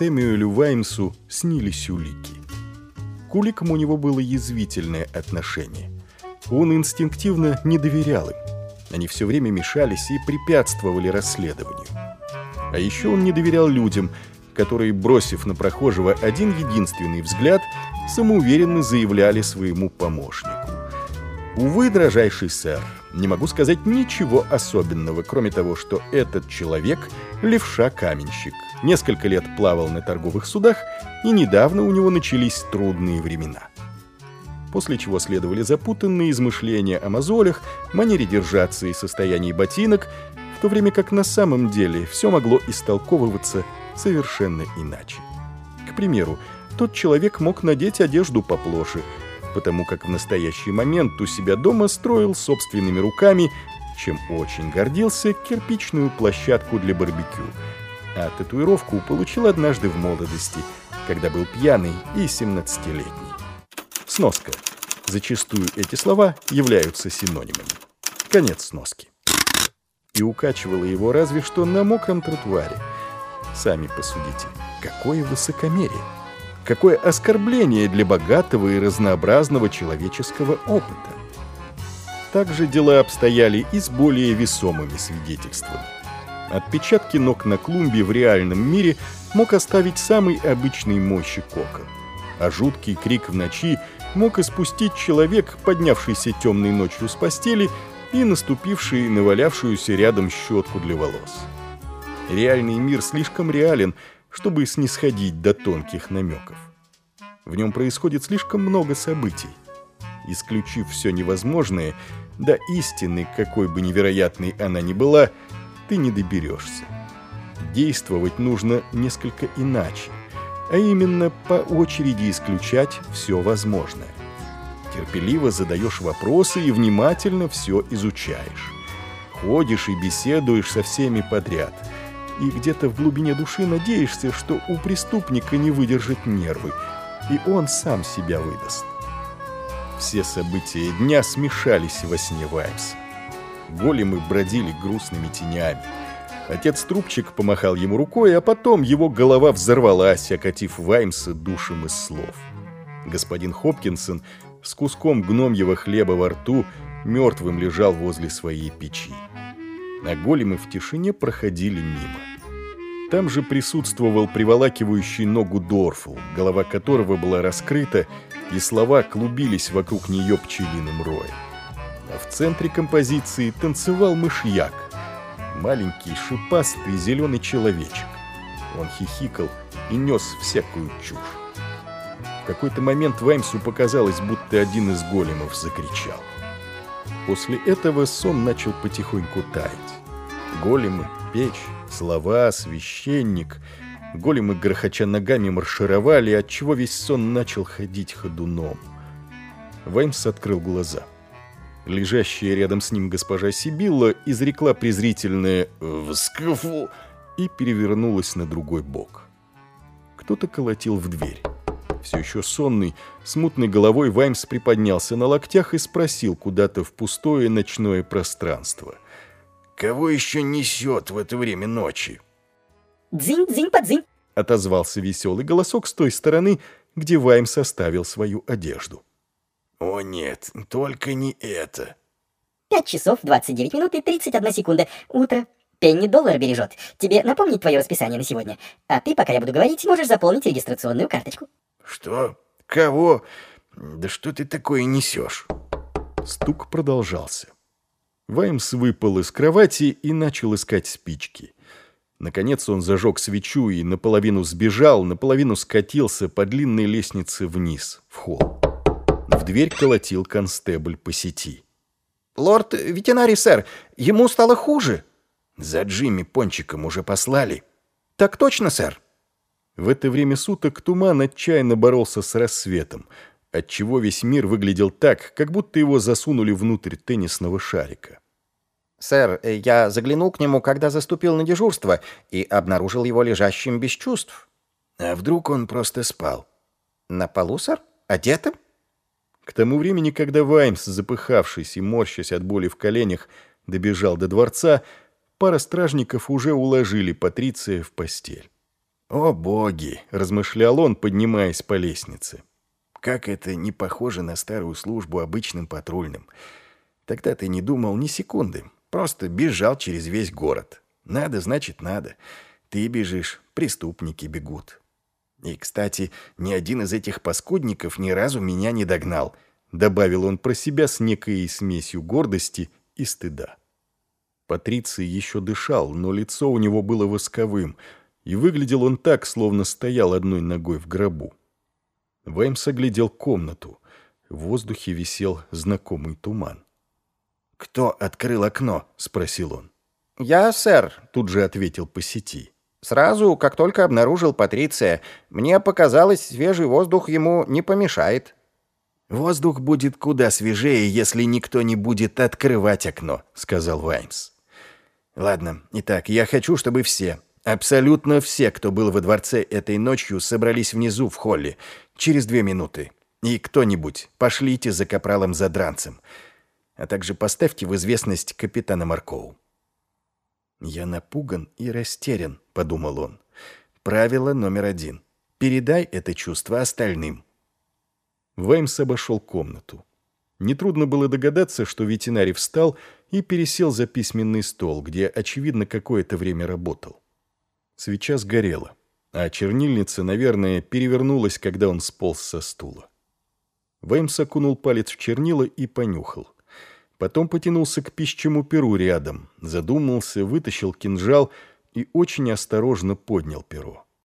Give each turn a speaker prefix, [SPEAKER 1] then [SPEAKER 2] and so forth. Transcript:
[SPEAKER 1] Сэмюэлю Ваймсу снились улики. К уликам у него было язвительное отношение. Он инстинктивно не доверял им. Они все время мешались и препятствовали расследованию. А еще он не доверял людям, которые, бросив на прохожего один единственный взгляд, самоуверенно заявляли своему помощнику. Увы, дрожайший сэр, не могу сказать ничего особенного, кроме того, что этот человек — левша-каменщик. Несколько лет плавал на торговых судах, и недавно у него начались трудные времена. После чего следовали запутанные измышления о мозолях, манере держаться и состоянии ботинок, в то время как на самом деле все могло истолковываться совершенно иначе. К примеру, тот человек мог надеть одежду поплоше, потому как в настоящий момент у себя дома строил собственными руками, чем очень гордился, кирпичную площадку для барбекю. А татуировку получил однажды в молодости, когда был пьяный и 17-летний. Сноска. Зачастую эти слова являются синонимами. Конец сноски. И укачивало его разве что на мокром тротуаре. Сами посудите, какое высокомерие! Какое оскорбление для богатого и разнообразного человеческого опыта! Также дела обстояли и с более весомыми свидетельствами. Отпечатки ног на клумбе в реальном мире мог оставить самый обычный мойщик окон. А жуткий крик в ночи мог испустить человек, поднявшийся темной ночью с постели и наступивший на валявшуюся рядом щетку для волос. Реальный мир слишком реален, чтобы снисходить до тонких намеков. В нем происходит слишком много событий. Исключив все невозможное, до истины, какой бы невероятной она ни была, ты не доберешься. Действовать нужно несколько иначе, а именно по очереди исключать все возможное. Терпеливо задаешь вопросы и внимательно все изучаешь. Ходишь и беседуешь со всеми подряд – и где-то в глубине души надеешься, что у преступника не выдержат нервы, и он сам себя выдаст. Все события дня смешались во сне Ваймса. Големы бродили грустными тенями. Отец Трубчик помахал ему рукой, а потом его голова взорвалась, окатив Ваймса душем из слов. Господин Хопкинсон с куском гномьего хлеба во рту мертвым лежал возле своей печи. А големы в тишине проходили мимо. Там же присутствовал приволакивающий ногу Дорфл, голова которого была раскрыта, и слова клубились вокруг нее пчелиным роем. А в центре композиции танцевал мышьяк, маленький шипастый зеленый человечек. Он хихикал и нес всякую чушь. В какой-то момент Ваймсу показалось, будто один из големов закричал. После этого сон начал потихоньку таять. Големы, печь, Слова, священник. Големы, грохоча ногами, маршировали, отчего весь сон начал ходить ходуном. Ваймс открыл глаза. Лежащая рядом с ним госпожа Сибилла изрекла презрительное «вскфу» и перевернулась на другой бок. Кто-то колотил в дверь. Все еще сонный, смутной головой Ваймс приподнялся на локтях и спросил куда-то в пустое ночное пространство – Кого еще несет в это время ночи?»
[SPEAKER 2] «Дзинь-дзинь-подзинь!»
[SPEAKER 1] — отозвался веселый голосок с той стороны, где Вайм составил свою одежду. «О нет, только не это!»
[SPEAKER 2] «Пять часов, двадцать девять минут и тридцать одна секунда. Утро. Пенни доллар бережет. Тебе напомнить твое расписание на сегодня? А ты, пока я буду говорить, можешь заполнить регистрационную карточку».
[SPEAKER 1] «Что? Кого? Да что ты такое несешь?» Стук продолжался. Ваймс выпал из кровати и начал искать спички. Наконец он зажег свечу и наполовину сбежал, наполовину скатился по длинной лестнице вниз, в холл. В дверь колотил констебль по сети.
[SPEAKER 3] «Лорд ветеринарий, сэр, ему стало хуже».
[SPEAKER 1] «За Джимми Пончиком уже послали».
[SPEAKER 3] «Так точно, сэр».
[SPEAKER 1] В это время суток туман отчаянно боролся с рассветом, отчего весь мир выглядел так, как будто его засунули внутрь теннисного шарика.
[SPEAKER 3] «Сэр, я заглянул к нему, когда заступил на дежурство, и обнаружил его лежащим без чувств».
[SPEAKER 1] «А вдруг он просто спал?»
[SPEAKER 3] «На полу, сэр? Одетым?»
[SPEAKER 1] К тому времени, когда Ваймс, запыхавшись и морщась от боли в коленях, добежал до дворца, пара стражников уже уложили Патриция в постель. «О боги!» — размышлял он, поднимаясь по лестнице. «Как это не похоже на старую службу обычным патрульным. Тогда ты не думал ни секунды, просто бежал через весь город. Надо, значит, надо. Ты бежишь, преступники бегут. И, кстати, ни один из этих паскудников ни разу меня не догнал», — добавил он про себя с некой смесью гордости и стыда. Патриций еще дышал, но лицо у него было восковым — и выглядел он так, словно стоял одной ногой в гробу. Ваймс оглядел комнату. В воздухе висел знакомый туман. «Кто открыл окно?» — спросил он.
[SPEAKER 3] «Я, сэр», —
[SPEAKER 1] тут же ответил по сети.
[SPEAKER 3] «Сразу, как только обнаружил Патриция, мне показалось, свежий воздух ему не помешает».
[SPEAKER 1] «Воздух будет куда свежее, если никто не будет открывать окно», — сказал Ваймс. «Ладно, итак, я хочу, чтобы все, Абсолютно все, кто был во дворце этой ночью, собрались внизу в холле. Через две минуты. И кто-нибудь, пошлите за капралом Задранцем. А также поставьте в известность капитана Маркоу. «Я напуган и растерян», — подумал он. «Правило номер один. Передай это чувство остальным». Ваймс обошел комнату. Нетрудно было догадаться, что ветеринарий встал и пересел за письменный стол, где, очевидно, какое-то время работал. Свеча сгорела, а чернильница, наверное, перевернулась, когда он сполз со стула. Веймс окунул палец в чернила и понюхал. Потом потянулся к пищему перу рядом, задумался, вытащил кинжал и очень осторожно поднял перо.